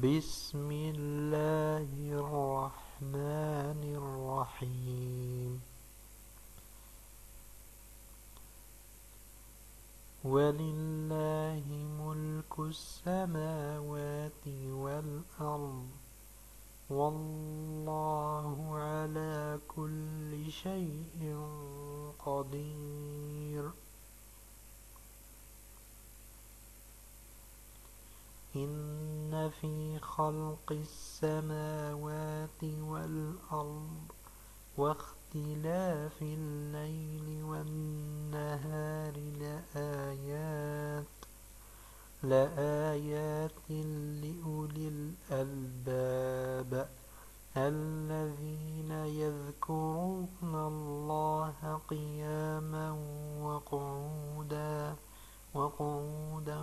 بسم الله الرحمن الرحيم. ولله ملك السماوات والأرض. والله على كل شيء قدير. إن في خلق السماوات والأرض واختلاف الليل والنهار لآيات لآيات لأولي الألباب الذين يذكرون الله قياما وقعودا وقعودا